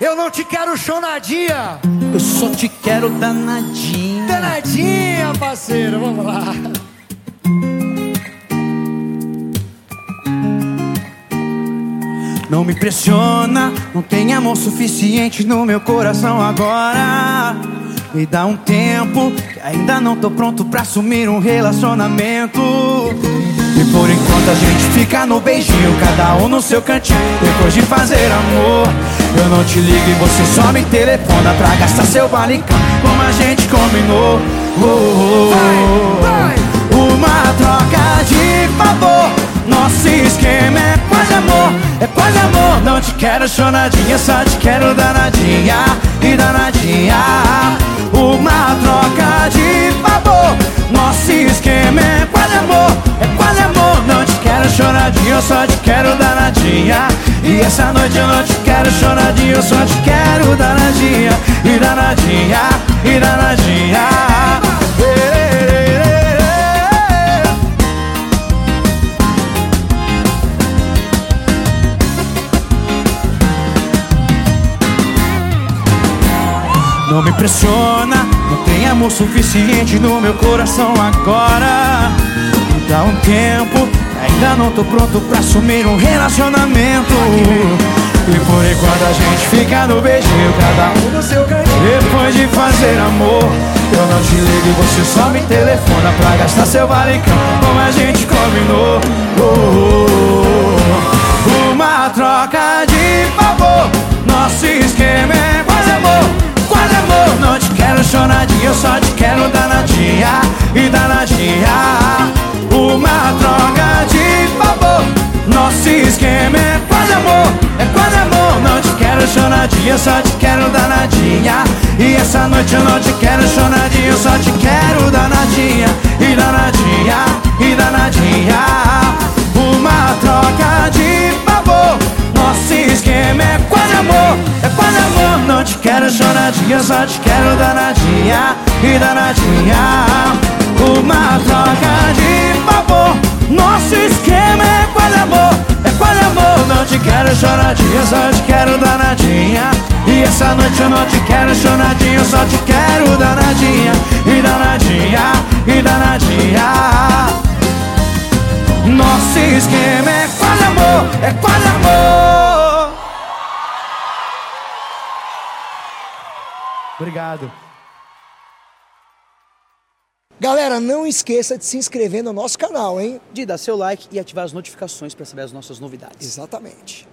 Eu não te quero chonadinha, Eu só te quero danadinha. danadinha, parceiro. Vamos lá. Não me pressiona, não tem amor suficiente no meu coração agora. Me dá um tempo, que ainda não tô pronto pra assumir um relacionamento. E por enquanto a gente fica no beijinho, cada um no seu cantinho. Depois de fazer amor, eu não te ligo e você só me telefona pra gastar seu balicão, como a gente combinou. Oh, oh, oh. Vai, Uma troca de favor, nosso esquema é quase amor, é quase amor. Não te quero chonadinha, só te quero danadinha e danadinha. Uma troca de eu só te quero danadinha. E essa noite eu não te quero eu só te quero danadinha e danadinha e danadinha. Não me pressiona, não tem amor suficiente no meu coração agora. Dá um tempo, ainda não tô pronto pra assumir um relacionamento. E por enquanto a gente fica no beijinho, cada um no seu cantinho. depois de fazer amor, eu não te ligo e você só me telefona pra gastar seu valicão, como a gente combinou. Oh, oh, oh. Uma troca de favor, nosso esquema é quase amor, quase amor. Não te quero choradinha, eu só te quero danadinha e danadinha. Choradinha, eu só te quero danadinha. E essa noite eu não te quero choradinha, eu só te quero danadinha e danadinha e danadinha. Uma troca de favor, nosso esquema é quase amor, é quase amor. Não te quero choradinha, eu só te quero danadinha e danadinha. Uma troca essa noite eu não te quero choradinha, eu só te quero danadinha e danadinha e danadinha. Nosso esquema é quase amor, é quase amor. Obrigado. Galera, não esqueça de se inscrever no nosso canal, hein? de dar seu like e ativar as notificações para saber as nossas novidades. Exatamente.